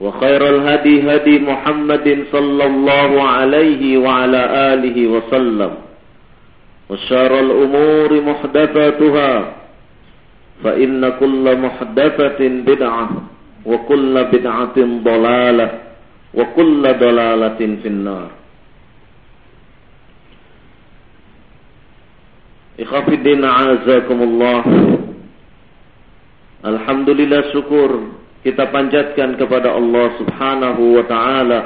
وخير الهدي هدي محمد صلى الله عليه وعلى آله وسلم وشار الأمور محدثاتها فإن كل محدثة بدعة وكل بدعة ضلالة وكل ضلالة في النار. إخوة الدين عزكم الله الحمد لله شكر kita panjatkan kepada Allah Subhanahu wa taala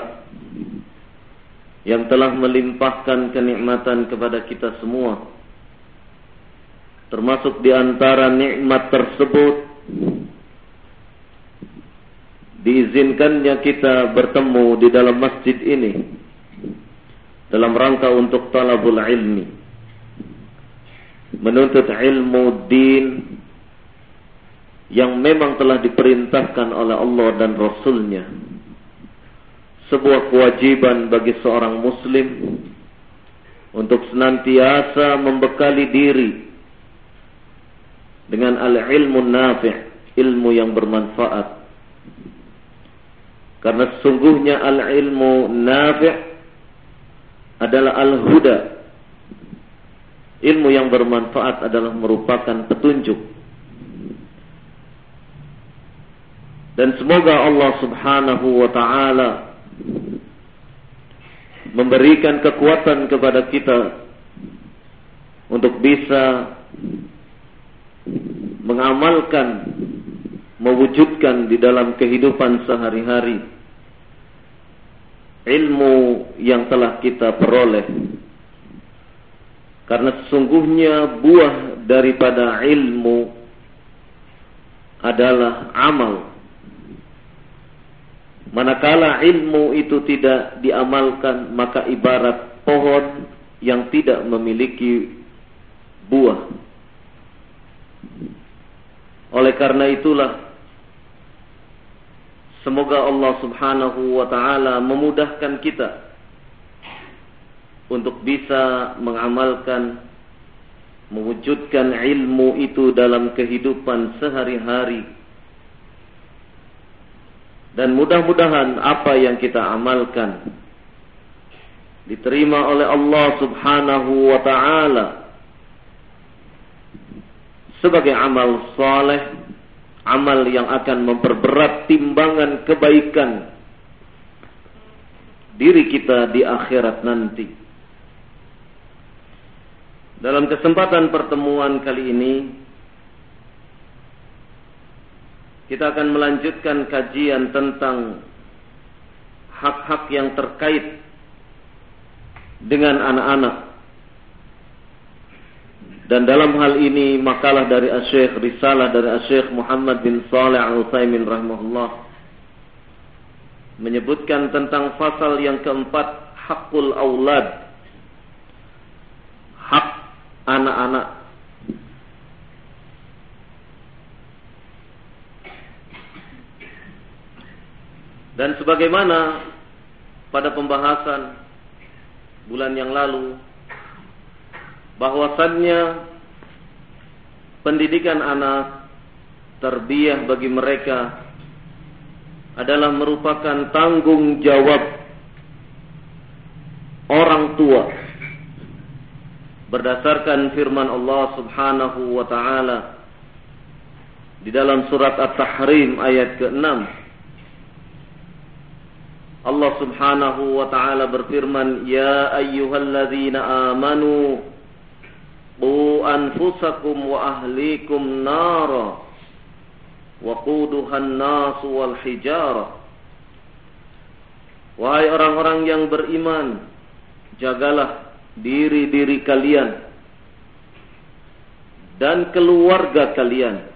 yang telah melimpahkan kenikmatan kepada kita semua. Termasuk di antara nikmat tersebut diizinkannya kita bertemu di dalam masjid ini dalam rangka untuk talabul ilmi menuntut ilmu din yang memang telah diperintahkan oleh Allah dan Rasulnya. Sebuah kewajiban bagi seorang muslim untuk senantiasa membekali diri dengan al-ilmu nafi' ilmu yang bermanfaat. Karena sesungguhnya al-ilmu nafi' adalah al-huda. Ilmu yang bermanfaat adalah merupakan petunjuk Dan semoga Allah subhanahu wa ta'ala memberikan kekuatan kepada kita untuk bisa mengamalkan, mewujudkan di dalam kehidupan sehari-hari ilmu yang telah kita peroleh. Karena sesungguhnya buah daripada ilmu adalah amal Manakala ilmu itu tidak diamalkan, maka ibarat pohon yang tidak memiliki buah. Oleh karena itulah, semoga Allah subhanahu wa ta'ala memudahkan kita untuk bisa mengamalkan, mewujudkan ilmu itu dalam kehidupan sehari-hari dan mudah-mudahan apa yang kita amalkan diterima oleh Allah Subhanahu wa taala sebagai amal saleh, amal yang akan memperberat timbangan kebaikan diri kita di akhirat nanti. Dalam kesempatan pertemuan kali ini Kita akan melanjutkan kajian tentang hak-hak yang terkait dengan anak-anak. Dan dalam hal ini makalah dari Syekh risalah dari Syekh Muhammad bin Saleh Al-Utsaimin rahimahullah menyebutkan tentang pasal yang keempat hakul aulad hak anak-anak Dan sebagaimana pada pembahasan bulan yang lalu bahwasannya pendidikan anak terbiah bagi mereka adalah merupakan tanggung jawab orang tua berdasarkan firman Allah Subhanahu wa taala di dalam surat At-Tahrim ayat ke-6 Allah Subhanahu wa taala berfirman, "Ya ayyuhalladzina amanu qu anfusakum wa ahlikum nara wa quduhan wal hijarah." Wahai orang-orang yang beriman, jagalah diri-diri kalian dan keluarga kalian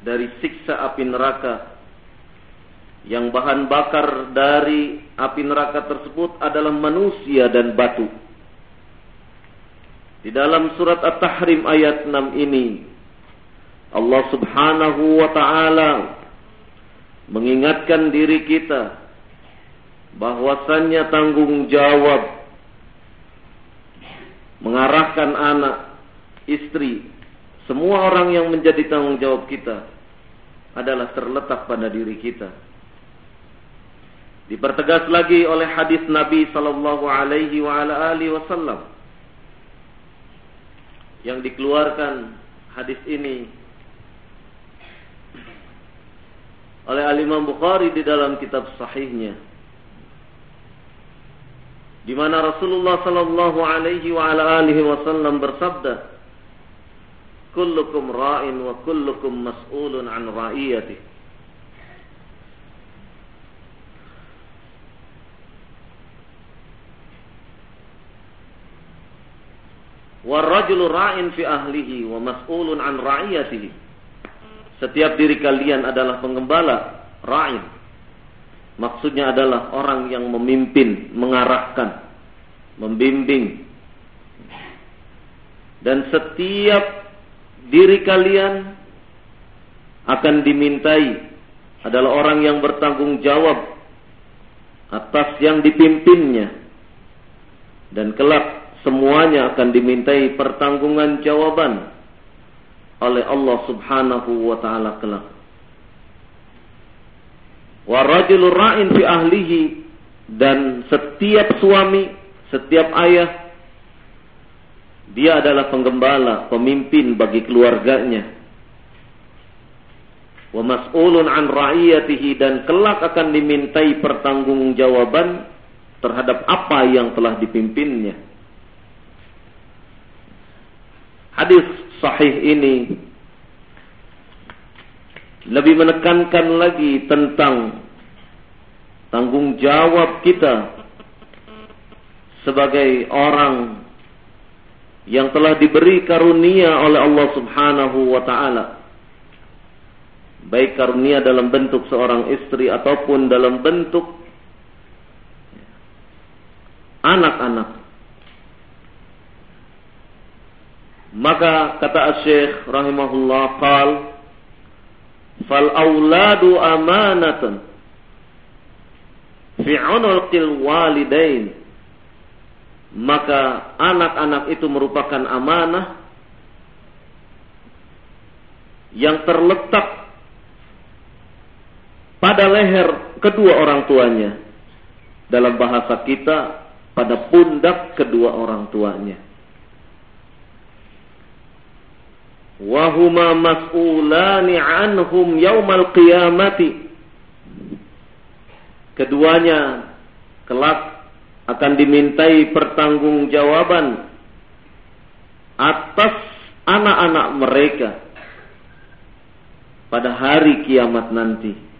dari siksa api neraka yang bahan bakar dari api neraka tersebut adalah manusia dan batu. Di dalam surat At-Tahrim ayat 6 ini Allah Subhanahu wa taala mengingatkan diri kita bahwasannya tanggung jawab mengarahkan anak, istri, semua orang yang menjadi tanggung jawab kita adalah terletak pada diri kita. Dipertegas lagi oleh hadis Nabi sallallahu alaihi wa ala alihi wasallam. Yang dikeluarkan hadis ini oleh Al Imam Bukhari di dalam kitab sahihnya. Di mana Rasulullah sallallahu alaihi wa ala alihi wasallam bersabda Kullukum ra'in wa kullukum mas'ulun an ra'iyatihi Warrajulu ra'in fi ahlihi wa mas'ulun an ra'iyatihi. Setiap diri kalian adalah pengembala, ra'in. Maksudnya adalah orang yang memimpin, mengarahkan, membimbing. Dan setiap diri kalian akan dimintai adalah orang yang bertanggung jawab atas yang dipimpinnya. Dan kelak semuanya akan dimintai pertanggungan jawaban oleh Allah Subhanahu wa taala kelak. Wa ra'in fi ahlihi dan setiap suami, setiap ayah dia adalah penggembala, pemimpin bagi keluarganya. Wa mas'ulun an ra'iyatihi dan kelak akan dimintai pertanggungjawaban terhadap apa yang telah dipimpinnya. Hadis sahih ini lebih menekankan lagi tentang tanggung jawab kita sebagai orang yang telah diberi karunia oleh Allah Subhanahu wa taala. Baik karunia dalam bentuk seorang istri ataupun dalam bentuk anak-anak. Maka kata Syekh rahimahullah qal fal auladu amanatan fi unuqil walidain. Maka anak-anak itu merupakan amanah yang terletak pada leher kedua orang tuanya. Dalam bahasa kita pada pundak kedua orang tuanya wahuma mas'ulani anhum yaumal qiyamati. Keduanya kelak akan dimintai pertanggungjawaban atas anak-anak mereka pada hari kiamat nanti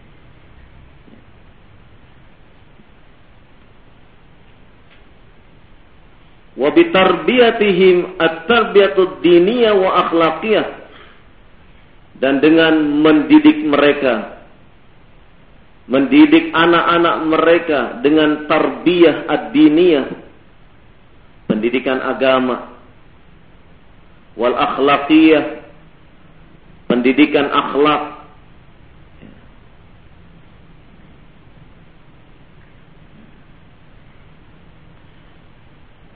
wa bitarbiyatihim at-tarbiyatud diniyah wa akhlaqiyah. Dan dengan mendidik mereka mendidik anak-anak mereka dengan tarbiyah ad-diniyah pendidikan agama wal akhlaqiyah pendidikan akhlak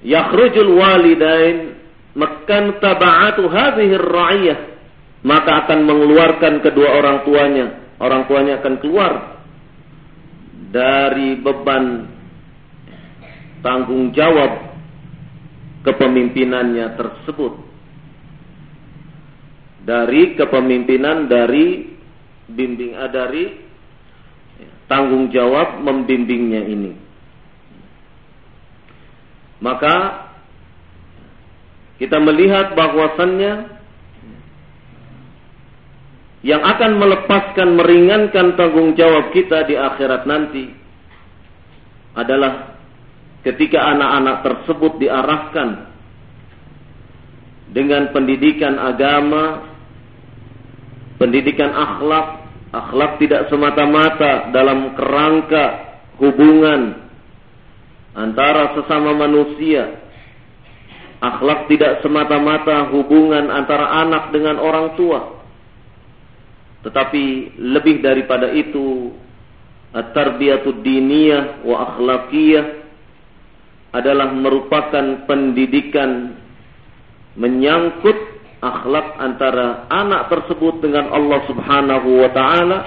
yakhrujul walidain makan taba'atu hadhihi ra'iyah. Maka akan mengeluarkan kedua orang tuanya. Orang tuanya akan keluar dari beban tanggung jawab kepemimpinannya tersebut. Dari kepemimpinan dari bimbing dari tanggung jawab membimbingnya ini. Maka kita melihat bahwasannya yang akan melepaskan meringankan tanggung jawab kita di akhirat nanti adalah ketika anak-anak tersebut diarahkan dengan pendidikan agama, pendidikan akhlak, akhlak tidak semata-mata dalam kerangka hubungan antara sesama manusia. Akhlak tidak semata-mata hubungan antara anak dengan orang tua tetapi lebih daripada itu, at-tarbiyatud diniyah wa akhlaqiyah adalah merupakan pendidikan menyangkut akhlak antara anak tersebut dengan Allah Subhanahu wa taala,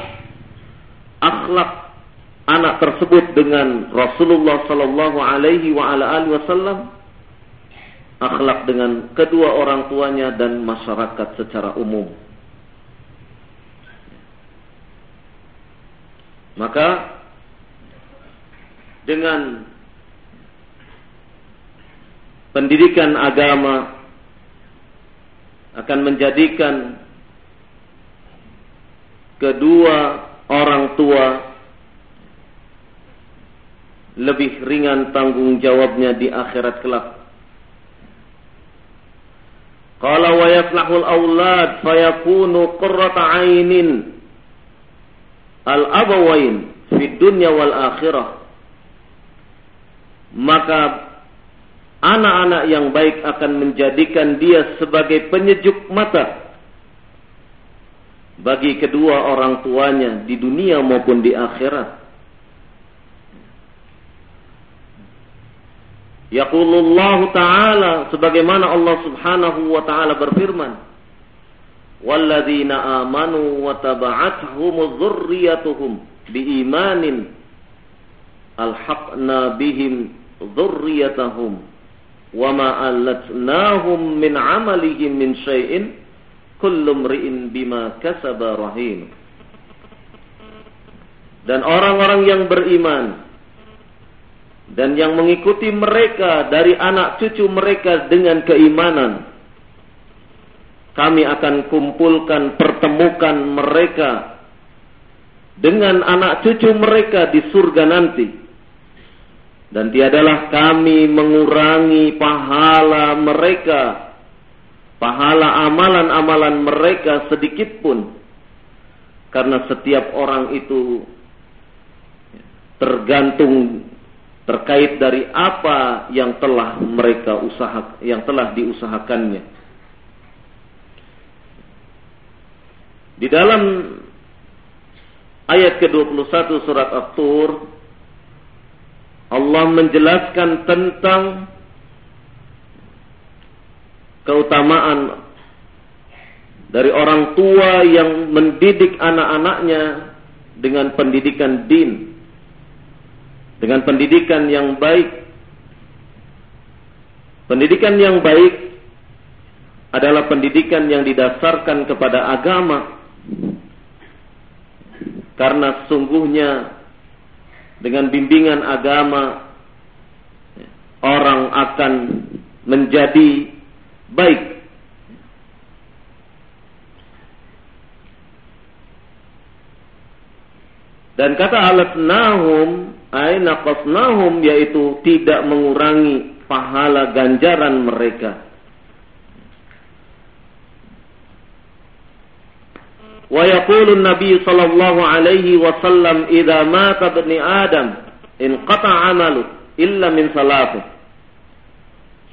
akhlak anak tersebut dengan Rasulullah sallallahu alaihi wasallam, akhlak dengan kedua orang tuanya dan masyarakat secara umum. Maka dengan pendidikan agama akan menjadikan kedua orang tua lebih ringan tanggung jawabnya di akhirat kelak. Qala wa yaflahul aulad fayakunu qurrata 'ainin al-abawain fi dunya wal akhirah maka anak-anak yang baik akan menjadikan dia sebagai penyejuk mata bagi kedua orang tuanya di dunia maupun di akhirat. Yaqulullah Ta'ala sebagaimana Allah Subhanahu wa taala berfirman walladzina amanu wa taba'athum dzurriyyatuhum biimanin alhaqna bihim dzurriyyatahum wa ma allatnahum min amalihim min syai'in kullu mri'in bima kasaba rahin dan orang-orang yang beriman dan yang mengikuti mereka dari anak cucu mereka dengan keimanan kami akan kumpulkan pertemukan mereka dengan anak cucu mereka di surga nanti. Dan tiadalah kami mengurangi pahala mereka, pahala amalan-amalan mereka sedikit pun. Karena setiap orang itu tergantung terkait dari apa yang telah mereka usaha yang telah diusahakannya. Di dalam ayat ke-21 surat At-Tur Allah menjelaskan tentang keutamaan dari orang tua yang mendidik anak-anaknya dengan pendidikan din dengan pendidikan yang baik pendidikan yang baik adalah pendidikan yang didasarkan kepada agama karena sungguhnya dengan bimbingan agama orang akan menjadi baik. Dan kata alat nahum, Ainakosnahum yaitu tidak mengurangi pahala ganjaran mereka. Wa Nabi sallallahu alaihi wasallam ida mata bni Adam in qata 'amalu illa min salati.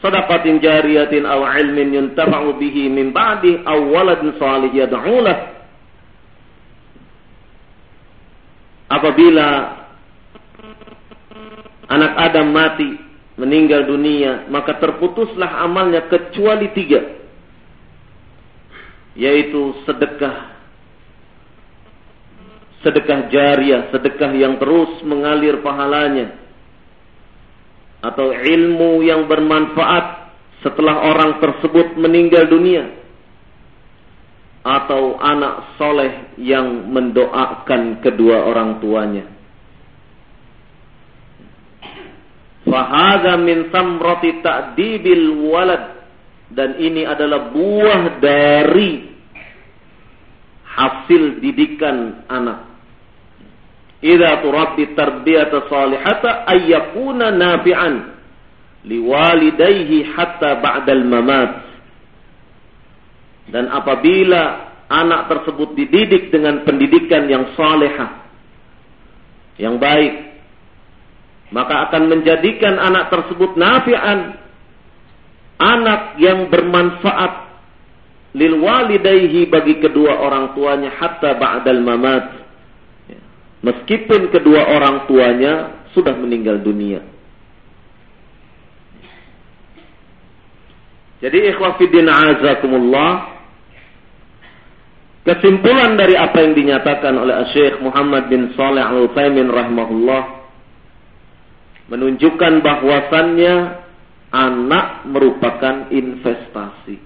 Sadaqatin jariyatin aw 'ilmin yuntafa'u bihi min ba'di aw waladin salih yad'u Apabila anak Adam mati meninggal dunia maka terputuslah amalnya kecuali tiga. Yaitu sedekah. Sedekah jariah, sedekah yang terus mengalir pahalanya, atau ilmu yang bermanfaat setelah orang tersebut meninggal dunia, atau anak soleh yang mendoakan kedua orang tuanya. Fahada min samrati ta'dibil walad. Dan ini adalah buah dari hasil didikan anak. Idza turabbi tarbiyata salihata ayyakuna nafi'an liwalidayhi hatta ba'dal mamat. Dan apabila anak tersebut dididik dengan pendidikan yang salehah, yang baik, maka akan menjadikan anak tersebut nafi'an, anak yang bermanfaat lil walidayhi bagi kedua orang tuanya hatta ba'dal mamat Meskipun kedua orang tuanya sudah meninggal dunia. Jadi ikhwafidin azakumullah. Kesimpulan dari apa yang dinyatakan oleh Syekh Muhammad bin Saleh Al-Utsaimin rahimahullah menunjukkan bahwasannya anak merupakan investasi.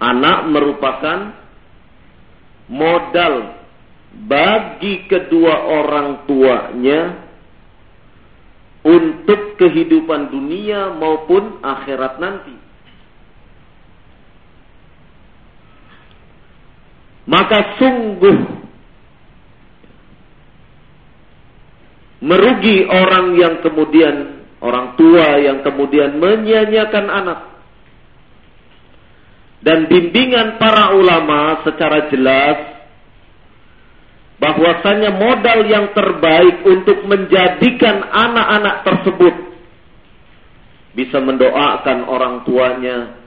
Anak merupakan modal bagi kedua orang tuanya untuk kehidupan dunia maupun akhirat nanti. Maka sungguh merugi orang yang kemudian orang tua yang kemudian menyia-nyiakan anak. Dan bimbingan para ulama secara jelas bahwasanya modal yang terbaik untuk menjadikan anak-anak tersebut bisa mendoakan orang tuanya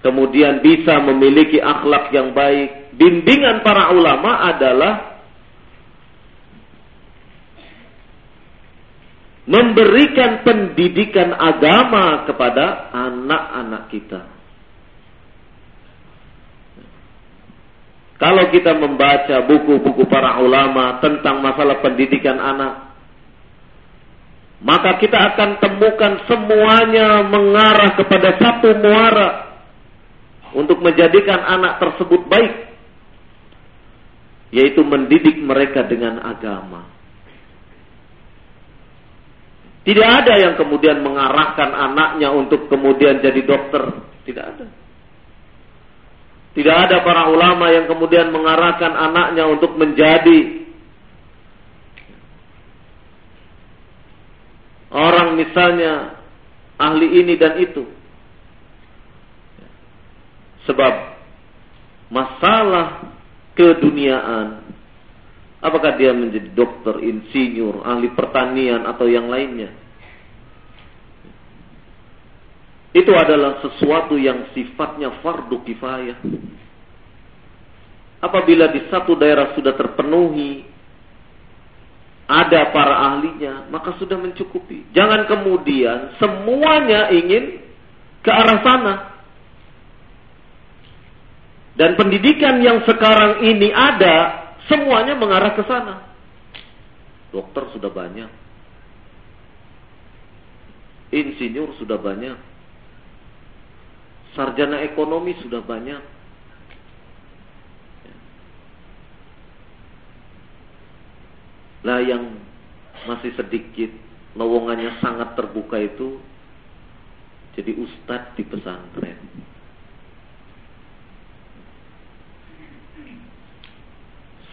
kemudian bisa memiliki akhlak yang baik bimbingan para ulama adalah memberikan pendidikan agama kepada anak-anak kita Kalau kita membaca buku-buku para ulama tentang masalah pendidikan anak, maka kita akan temukan semuanya mengarah kepada satu muara untuk menjadikan anak tersebut baik, yaitu mendidik mereka dengan agama. Tidak ada yang kemudian mengarahkan anaknya untuk kemudian jadi dokter, tidak ada. Tidak ada para ulama yang kemudian mengarahkan anaknya untuk menjadi orang misalnya ahli ini dan itu. Sebab masalah keduniaan apakah dia menjadi dokter, insinyur, ahli pertanian atau yang lainnya itu adalah sesuatu yang sifatnya fardu kifayah. Apabila di satu daerah sudah terpenuhi, ada para ahlinya, maka sudah mencukupi. Jangan kemudian semuanya ingin ke arah sana. Dan pendidikan yang sekarang ini ada, semuanya mengarah ke sana. Dokter sudah banyak. Insinyur sudah banyak sarjana ekonomi sudah banyak. Lah yang masih sedikit lowongannya sangat terbuka itu jadi ustadz di pesantren.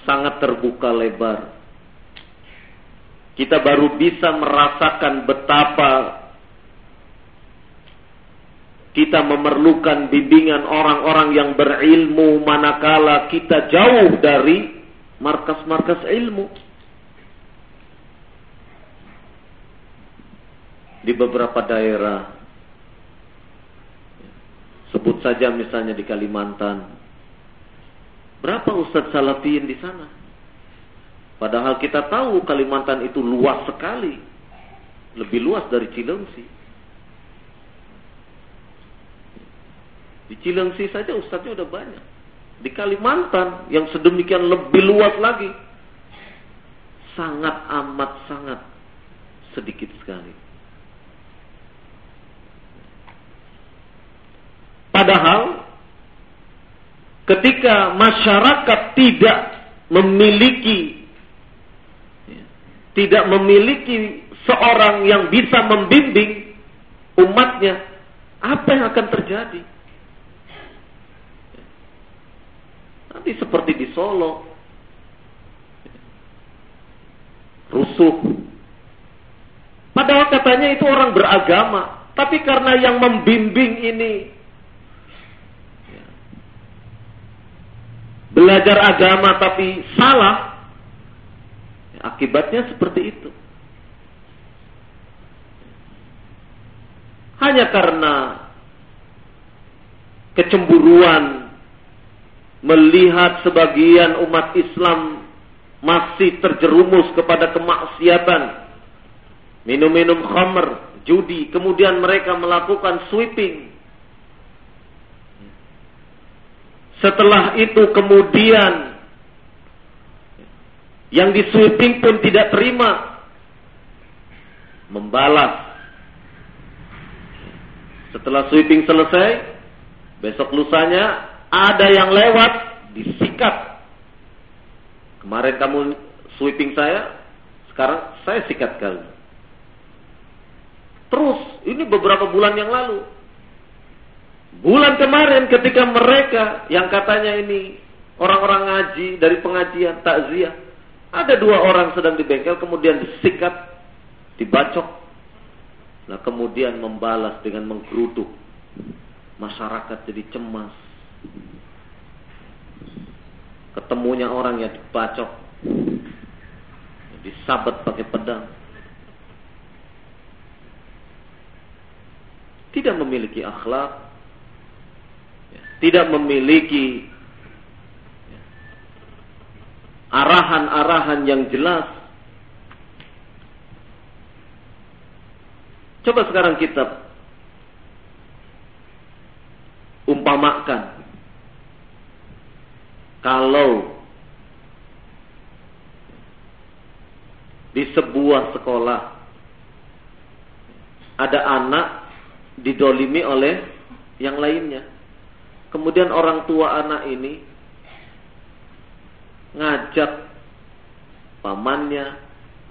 Sangat terbuka lebar. Kita baru bisa merasakan betapa kita memerlukan bimbingan orang-orang yang berilmu manakala kita jauh dari markas-markas ilmu. Di beberapa daerah, sebut saja misalnya di Kalimantan, berapa Ustadz Salafiyin di sana? Padahal kita tahu Kalimantan itu luas sekali, lebih luas dari Cilengsi. Di Cilengsi saja ustadznya udah banyak. Di Kalimantan yang sedemikian lebih luas lagi. Sangat amat sangat sedikit sekali. Padahal ketika masyarakat tidak memiliki tidak memiliki seorang yang bisa membimbing umatnya, apa yang akan terjadi? Nanti seperti di Solo, rusuh. Padahal katanya itu orang beragama, tapi karena yang membimbing ini belajar agama tapi salah, akibatnya seperti itu. Hanya karena kecemburuan melihat sebagian umat Islam masih terjerumus kepada kemaksiatan, minum-minum khamr, judi, kemudian mereka melakukan sweeping. Setelah itu kemudian yang di sweeping pun tidak terima membalas. Setelah sweeping selesai, besok lusanya ada yang lewat disikat Kemarin kamu sweeping saya, sekarang saya sikat kali. Terus, ini beberapa bulan yang lalu. Bulan kemarin ketika mereka yang katanya ini orang-orang ngaji dari pengajian takziah, ada dua orang sedang di bengkel kemudian disikat, dibacok. Nah, kemudian membalas dengan menggeruduk. Masyarakat jadi cemas ketemunya orang yang dibacok, disabet pakai pedang, tidak memiliki akhlak, tidak memiliki arahan-arahan yang jelas. Coba sekarang kita umpamakan kalau di sebuah sekolah ada anak didolimi oleh yang lainnya. Kemudian orang tua anak ini ngajak pamannya,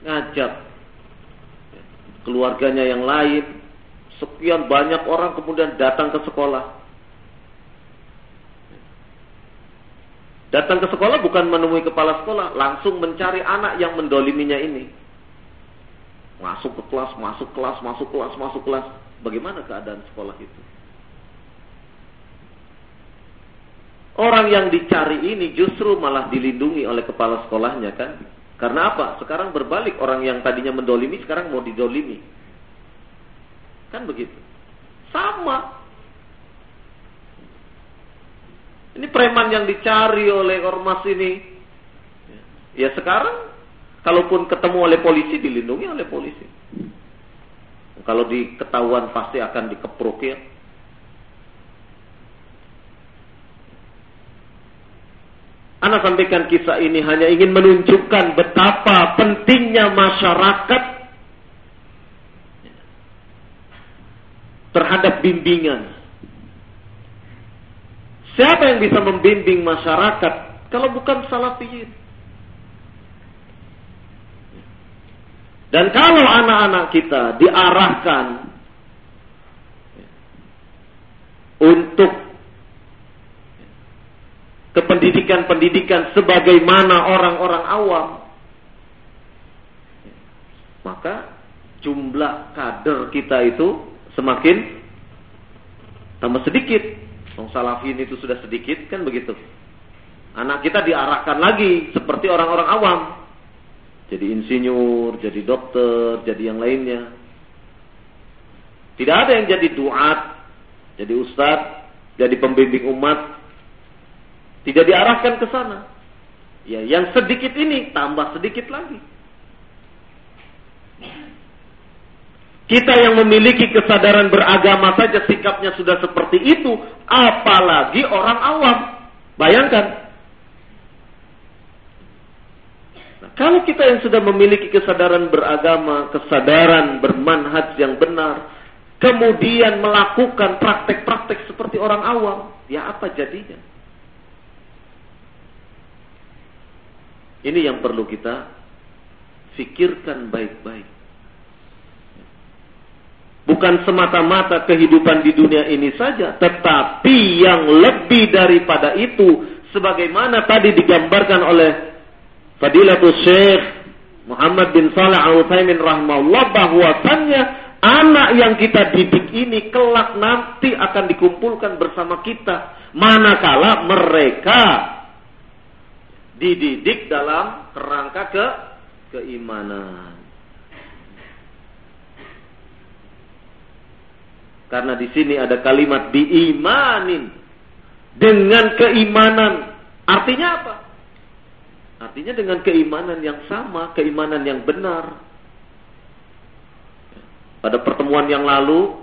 ngajak keluarganya yang lain, sekian banyak orang kemudian datang ke sekolah. Datang ke sekolah bukan menemui kepala sekolah, langsung mencari anak yang mendoliminya ini. Masuk ke kelas, masuk kelas, masuk kelas, masuk kelas. Bagaimana keadaan sekolah itu? Orang yang dicari ini justru malah dilindungi oleh kepala sekolahnya kan? Karena apa? Sekarang berbalik orang yang tadinya mendolimi sekarang mau didolimi. Kan begitu. Sama. Ini preman yang dicari oleh ormas ini. Ya sekarang, kalaupun ketemu oleh polisi, dilindungi oleh polisi. Kalau diketahuan pasti akan dikeprok ya. Anda sampaikan kisah ini hanya ingin menunjukkan betapa pentingnya masyarakat terhadap bimbingan. Siapa yang bisa membimbing masyarakat kalau bukan salafiyin? Dan kalau anak-anak kita diarahkan untuk ke pendidikan-pendidikan sebagaimana orang-orang awam, maka jumlah kader kita itu semakin tambah sedikit. Wong salafin itu sudah sedikit kan begitu. Anak kita diarahkan lagi seperti orang-orang awam. Jadi insinyur, jadi dokter, jadi yang lainnya. Tidak ada yang jadi duat, jadi ustadz, jadi pembimbing umat. Tidak diarahkan ke sana. Ya, yang sedikit ini tambah sedikit lagi. Kita yang memiliki kesadaran beragama saja sikapnya sudah seperti itu, apalagi orang awam. Bayangkan. Nah, kalau kita yang sudah memiliki kesadaran beragama, kesadaran bermanhaj yang benar, kemudian melakukan praktek-praktek seperti orang awam, ya apa jadinya? Ini yang perlu kita Fikirkan baik-baik. Bukan semata-mata kehidupan di dunia ini saja, tetapi yang lebih daripada itu, sebagaimana tadi digambarkan oleh Fadilatul Syekh Muhammad bin Saleh Al-Utsaimin rahimahullah bahwasannya anak yang kita didik ini kelak nanti akan dikumpulkan bersama kita manakala mereka dididik dalam kerangka ke keimanan. Karena di sini ada kalimat diimanin dengan keimanan. Artinya apa? Artinya dengan keimanan yang sama, keimanan yang benar. Pada pertemuan yang lalu,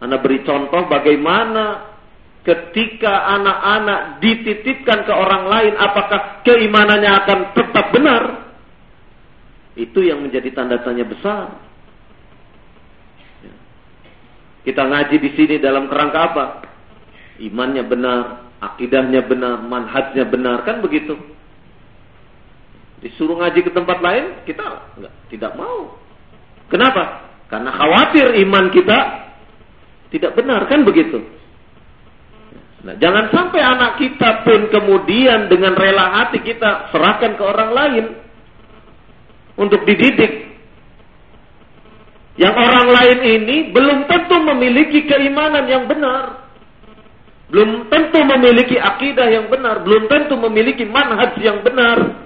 Anda beri contoh bagaimana ketika anak-anak dititipkan ke orang lain, apakah keimanannya akan tetap benar? Itu yang menjadi tanda tanya besar. Kita ngaji di sini dalam kerangka apa? Imannya benar, akidahnya benar, manhajnya benar, kan begitu? Disuruh ngaji ke tempat lain, kita enggak, tidak mau. Kenapa? Karena khawatir iman kita tidak benar, kan begitu? Nah, jangan sampai anak kita pun kemudian dengan rela hati kita serahkan ke orang lain untuk dididik. Yang orang lain ini belum tentu memiliki keimanan yang benar. Belum tentu memiliki akidah yang benar. Belum tentu memiliki manhaj yang benar.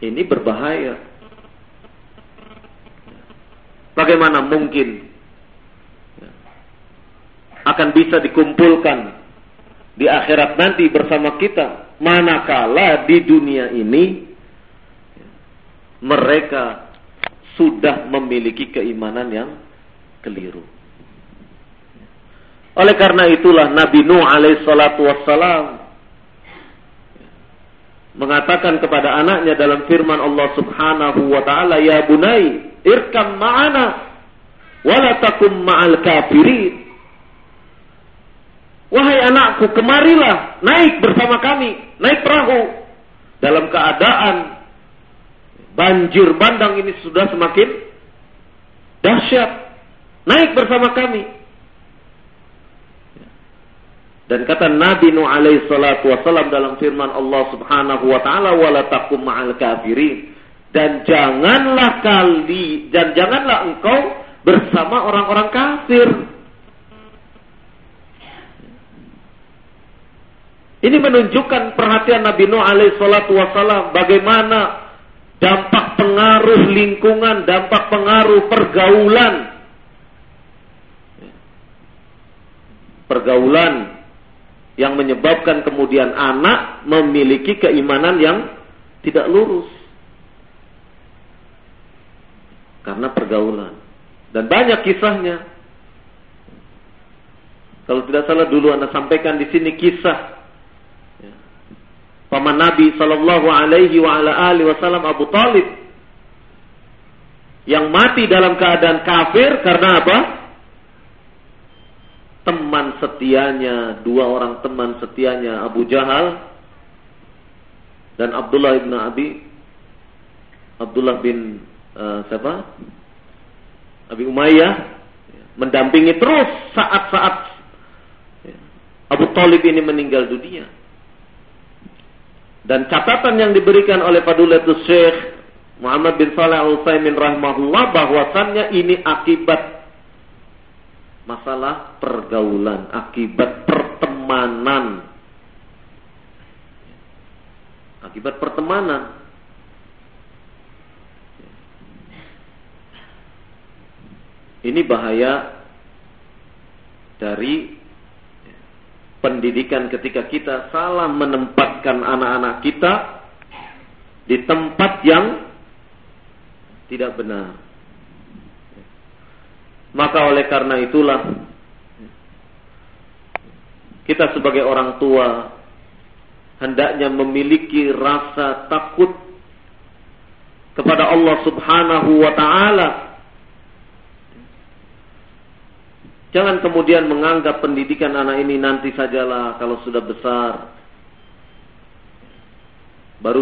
Ini berbahaya. Bagaimana mungkin akan bisa dikumpulkan di akhirat nanti bersama kita manakala di dunia ini mereka sudah memiliki keimanan yang keliru. Oleh karena itulah Nabi Nuh alaihissalatu wassalam mengatakan kepada anaknya dalam firman Allah Subhanahu wa taala, "Ya bunai, irkam ma'ana wala takum ma'al kafirin." Wahai anakku, kemarilah, naik bersama kami, naik perahu dalam keadaan banjir bandang ini sudah semakin dahsyat. Naik bersama kami. Dan kata Nabi Nuh alaihi salatu wasallam dalam firman Allah Subhanahu wa taala wala takum ma'al kafirin dan janganlah kali dan janganlah engkau bersama orang-orang kafir. Ini menunjukkan perhatian Nabi Nuh alaihi salatu wasallam bagaimana dampak pengaruh lingkungan, dampak pengaruh pergaulan. Pergaulan yang menyebabkan kemudian anak memiliki keimanan yang tidak lurus. Karena pergaulan. Dan banyak kisahnya. Kalau tidak salah dulu Anda sampaikan di sini kisah paman Nabi Shallallahu Alaihi Wasallam Abu Talib yang mati dalam keadaan kafir karena apa? Teman setianya, dua orang teman setianya Abu Jahal dan Abdullah bin Abi Abdullah bin uh, siapa? Abi Umayyah mendampingi terus saat-saat Abu Talib ini meninggal dunia. Dan catatan yang diberikan oleh Fadulatul Syekh Muhammad bin Saleh Al-Utsaimin rahimahullah bahwasannya ini akibat masalah pergaulan, akibat pertemanan. Akibat pertemanan. Ini bahaya dari pendidikan ketika kita salah menempatkan anak-anak kita di tempat yang tidak benar. Maka oleh karena itulah kita sebagai orang tua hendaknya memiliki rasa takut kepada Allah Subhanahu wa taala Jangan kemudian menganggap pendidikan anak ini nanti sajalah kalau sudah besar. Baru